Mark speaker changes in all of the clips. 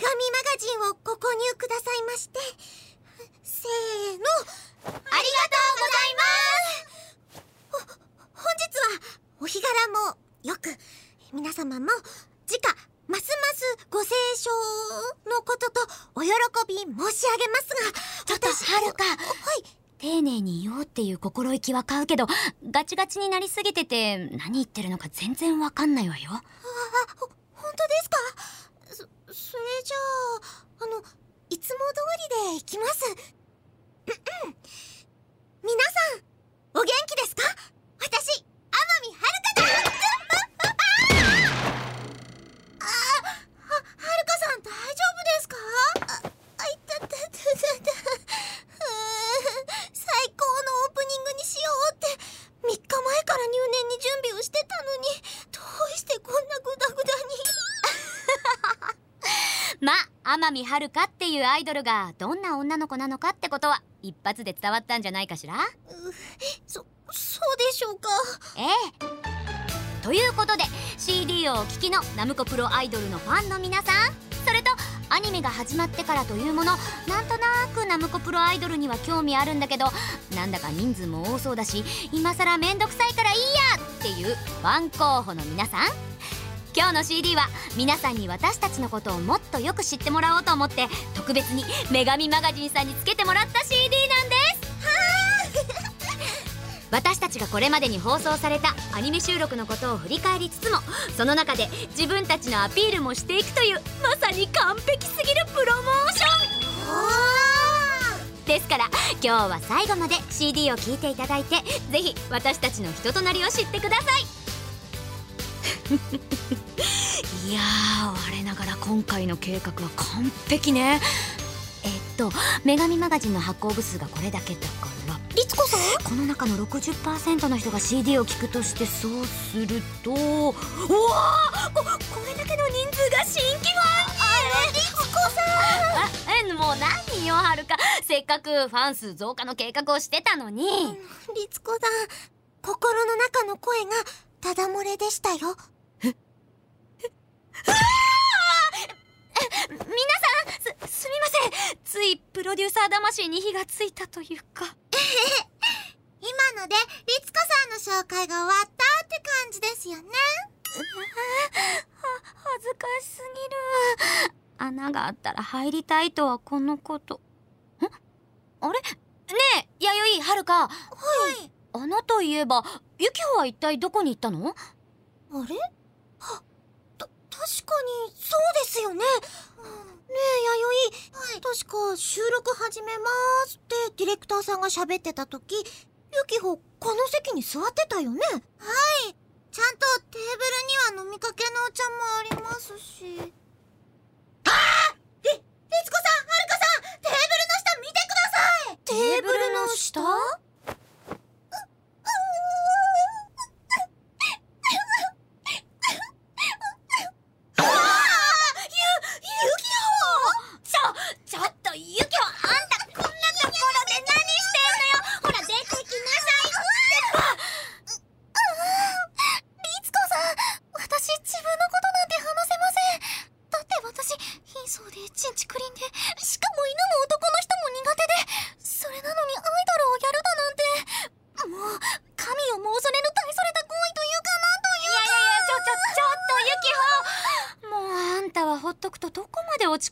Speaker 1: ガガジンをご購入くださいまして。せーの。ありがとうございます。本日はお日柄もよく皆様も直ますますご清聴のこととお喜び申し上げますが
Speaker 2: ちょっとはるか
Speaker 1: はい。
Speaker 2: 丁寧に言おうっていう心意気は買うけどガチガチになりすぎてて何言ってるのか全然わかんないわよ。
Speaker 1: あほ本当ですか？それじゃああのいつも通りで行きます。ううん。皆さんお元気ですか？私に
Speaker 2: ま天海遥っていうアイドルがどんな女の子なのかってことは一発で伝わったんじゃないかしら？
Speaker 1: そそうでしょうか？
Speaker 2: ええ。ということで CD をお聴きのナムコプロアイドルのファンの皆さんそれとアニメが始まってからというものなんとなくナムコプロアイドルには興味あるんだけどなんだか人数も多そうだし今更めんどくさいからいいやっていうファン候補の皆さん今日の CD は皆さんに私たちのことをもっとよく知ってもらおうと思って特別に女神マガジンさんにつけてもらった CD なんです。私たちがこれまでに放送されたアニメ収録のことを振り返りつつもその中で自分たちのアピールもしていくというまさに完璧すぎるプロモーション。ですから今日は最後まで CD を聴いていただいてぜひ私たちの人となりを知ってください いやー我ながら今回の計画は完璧ね。えっと女神マガジンの発行部数がこれだけだから
Speaker 1: 律子さん
Speaker 2: この中の60%の人が CD を聞くとしてそうするとうわーここれだけの人数が新規ファンに
Speaker 1: あれ律子さ
Speaker 2: あえもう何よはるか。せっかくファン数増加の計画をしてたのに、
Speaker 1: ん律子さん。心の中の声がただ漏れでしたよ
Speaker 2: 皆さんすすみません。ついプロデューサー魂に火がついたというか。
Speaker 1: 今ので律子さんの紹介が終わったって感じですよね。
Speaker 2: は恥ずかしすぎる。穴があったら入りたいとはこのこと。ん？あれ？ねえ弥生はるか。
Speaker 1: はい。
Speaker 2: 穴といえばユキホは一体どこに行ったの？
Speaker 1: あれ？はた確かにそうですよね、ねえ弥生、確か収録始めますってディレクターさんが喋ってた時ユキホこの席に座ってたよね。はい。ちゃんとテーブルには飲みかけのお茶もありますし。ああり律子さんはるかさんテーブルの下見てください。
Speaker 2: テーブルの下？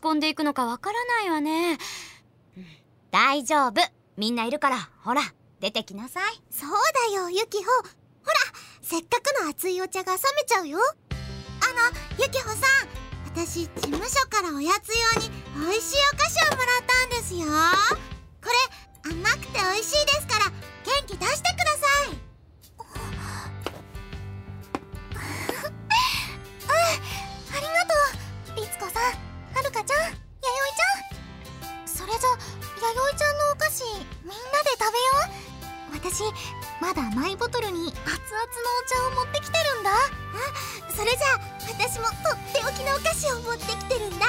Speaker 1: まで
Speaker 2: 落ち込んでいくのかわからないわね、うん。大丈夫。みんないるからほら出てきなさい。
Speaker 1: そうだよユキホ。ほらせっかくの熱いお茶が冷めちゃうよ。あのユキホさん私事務所からおやつ用に美味しいお菓子をもらったんですよ。これ甘くて美味しいですから元気出してください。うんありがとう。律子さんちゃん弥生ちゃん。それじゃ弥生ちゃんのお菓子。みんなで食べよう。私まだマイボトルに熱々のお茶を持ってきてるんだ。あそれじゃあ私もとっておきのお菓子を持ってきてるんだ。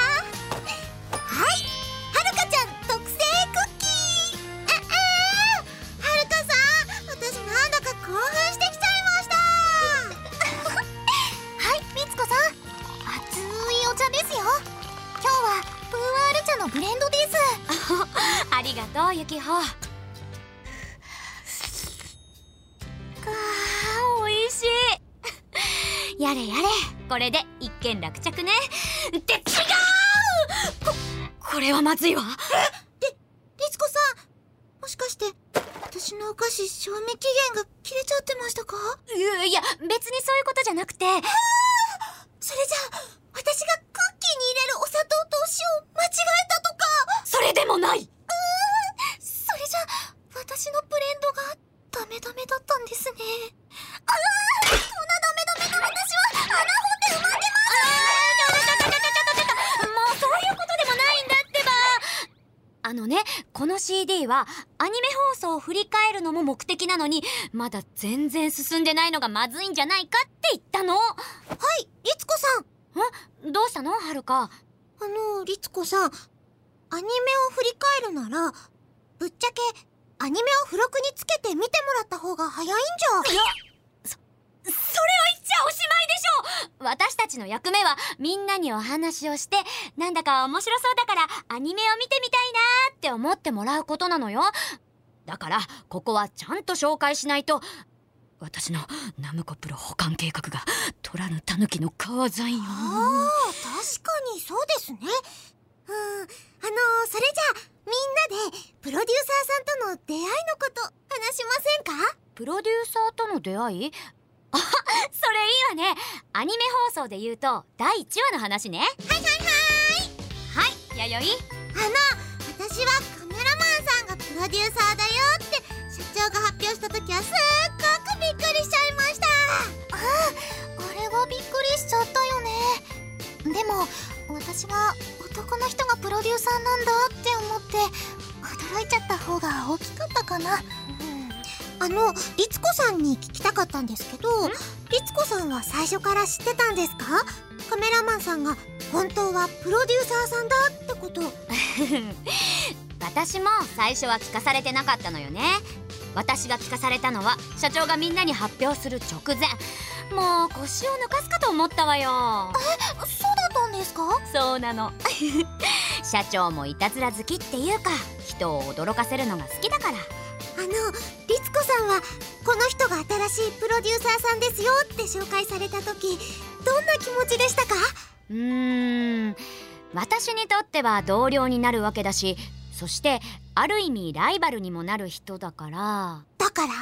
Speaker 1: き
Speaker 2: ほかーおいしい。やれやれ。これで一件落着ね。って違う。ここれはまずいわ。
Speaker 1: 律子さん。もしかして私のお菓子賞味期限が切れちゃってましたか？
Speaker 2: いやいや別にそういうことじゃなくて。
Speaker 1: それじゃあ私がクッキーに入れるお砂糖とお塩間違えたとか。
Speaker 2: それでもない
Speaker 1: 私のブレンドがダメダメだったんですね。ああこんなダメダメな私は穴掘って生まれてます。
Speaker 2: もうそういうことでもないんだってば。あのねこの CD はアニメ放送を振り返るのも目的なのにまだ全然進んでないのがまずいんじゃないかって言ったの。
Speaker 1: はい律子さん。
Speaker 2: どうしたの？はるか。
Speaker 1: あの律子さんアニメを振り返るならぶっちゃけアニメを付録につけて見てもらった方が早いんじゃ。
Speaker 2: いやそそれを言っちゃおしまいでしょ。私たちの役目はみんなにお話をしてなんだか面白そうだからアニメを見てみたいなーって思ってもらうことなのよ。だからここはちゃんと紹介しないと私のナムコプロ保管計画が取らぬ狸の川山よ。
Speaker 1: ああ確かにそうですね。うんあのそれじゃあみんなでプロデューサーさんとの出会いのこと話しませんか？
Speaker 2: プロデューサーとの出会い？あ それいいわね。アニメ放送で言うと第1話の話ね。はいはいはい。はい弥生。
Speaker 1: あの私はカメラマンさんがプロデューサーだよって社長が発表した時はすっごくびっくりしちゃいました。ああれはびっくりしちゃったよね。でも私は男の人がプロデューサーなんだって思って驚いちゃった方が大きかったかな。あの律子さんに聞きたかったんですけど律子さんは最初から知ってたんですか？カメラマンさんが本当はプロデューサーさんだってこと。
Speaker 2: 私も最初は聞かされてなかったのよね。私が聞かされたのは社長がみんなに発表する直前。もう腰を抜かすかと思ったわよ。
Speaker 1: そうだったんですか？
Speaker 2: そうなの。社長もいたずら好きっていうか人を驚かせるのが好きだから。
Speaker 1: あの律子さんはこの人が新しいプロデューサーさんですよって紹介された時どんな気持ちでしたか？
Speaker 2: うーん。私にとっては同僚になるわけだしそしてある意味ライバルにもなる人だから。
Speaker 1: だから？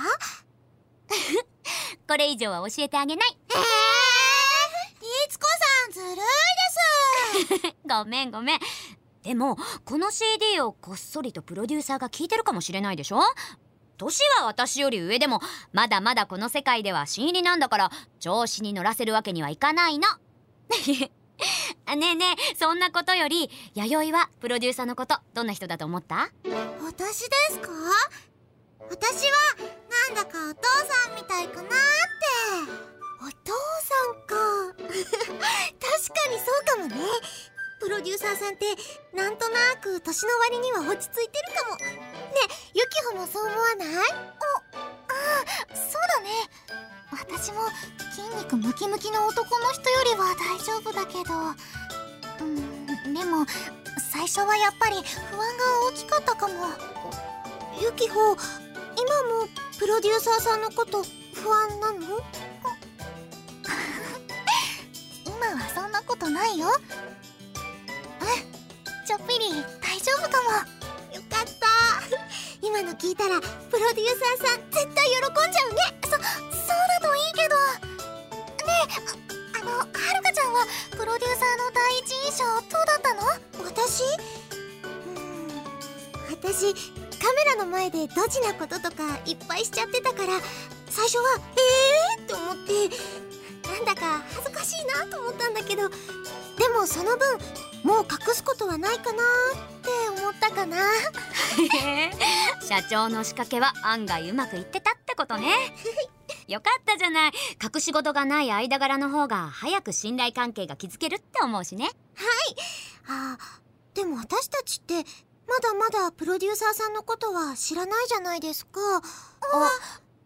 Speaker 2: これ以上は教えてあげない。
Speaker 1: えー、律子さんずるい
Speaker 2: ごめんごめん。でもこの CD をこっそりとプロデューサーが聞いてるかもしれないでしょ？年は私より上でもまだまだこの世界では新入りなんだから調子に乗らせるわけにはいかないの。ねえねえそんなことより弥生はプロデューサーのことどんな人だと思った？
Speaker 1: 私ですか？私はなんだかお父さんみたいューサーさんってなんとなく年の割には落ち着いてるかも。ねユキホもそう思わない？おああそうだね。私も筋肉ムキムキの男の人よりは大丈夫だけど。うんでも最初はやっぱり不安が大きかったかも。ユキホ今もプロデューサーさんのこと不安なの？今はそんなことないよ。ちょっぴり大丈夫かも。よかった。今の聞いたらプロデューサーさん絶対喜んじゃうね。そそうだといいけど。ねえあのはるかちゃんはプロデューサーの第一印象どうだったの？私？うん。私カメラの前でドジなこととかいっぱいしちゃってたから最初はえー？って思ってなんだか恥ずかしいなと思ったんだけどでもその分もう隠すことはないかなって思ったかな。
Speaker 2: 社長の仕掛けは案外うまくいってたってことね。よかったじゃない。隠し事がない間柄の方が早く信頼関係が築けるって思うしね。
Speaker 1: あでも私たちってまだまだプロデューサーさんのことは知らないじゃないですか。あ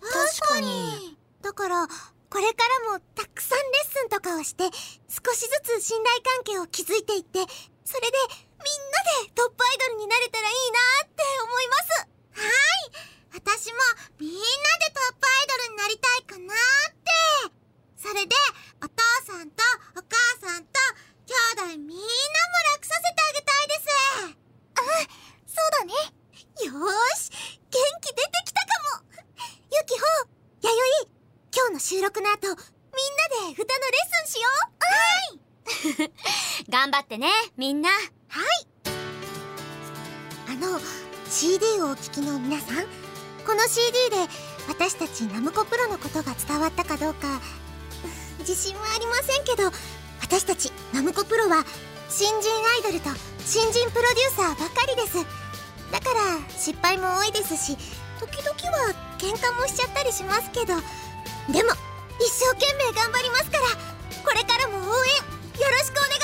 Speaker 2: 確かに。
Speaker 1: だからこれからもたくさんレッスンとかをして少しずつ信頼関係を築いていってそれでみんなでトップアイドルになれたらいいなって思います。はい。私もみんなでトップアイドルになりたいかなって。それでお父さんとお母さんと兄弟みんなも楽させてあげたいですうんそうだねよーし元気出てきたかもゆきほやよい今日の収録の後みんなで歌のレッスンしようはい
Speaker 2: 頑張ってねみんな
Speaker 1: はい。あの CD をお聴きの皆さんこの CD で私たちナムコプロのことが伝わったかどうか自信はありませんけど私たちナムコプロは新人アイドルと新人プロデューサーばかりです。だから失敗も多いですし時々は喧嘩もしちゃったりしますけどでも一生懸命頑張りますからこれからも応援よろしくお願いします。